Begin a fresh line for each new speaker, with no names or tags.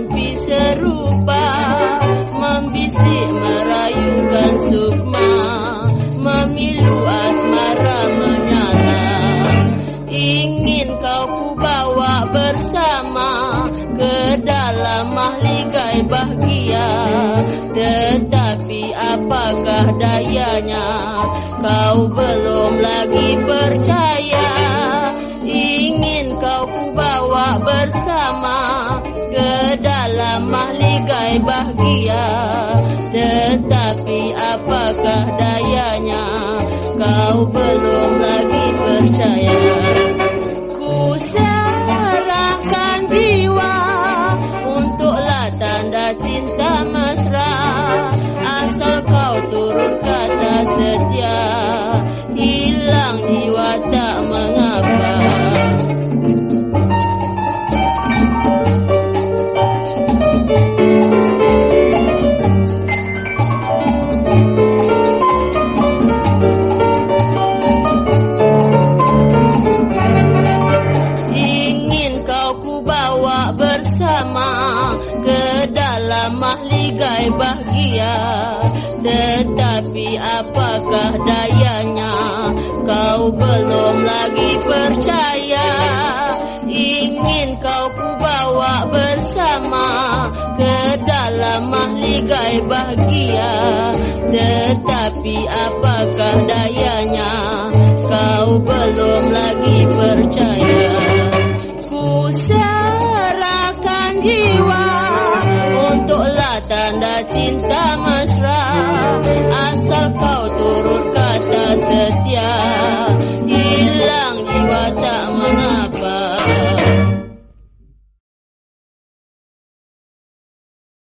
mimpi serupa Membisik merayukan sukma Memilu asmara menyala Ingin kau ku bawa bersama Ke dalam mahligai bahagia Tetapi apakah dayanya? Kau belum lagi percaya. Ingin kau ku bawa bersama Ke dalam mahligai bahagia Tetapi apakah dayanya? Kau belum lagi percaya dalam mahligai bahagia. Tetapi apakah dayanya? Kau belum lagi percaya. Ingin kau ku bawa bersama Ke dalam mahligai bahagia. Tetapi apakah dayanya? Kau belum lagi cinta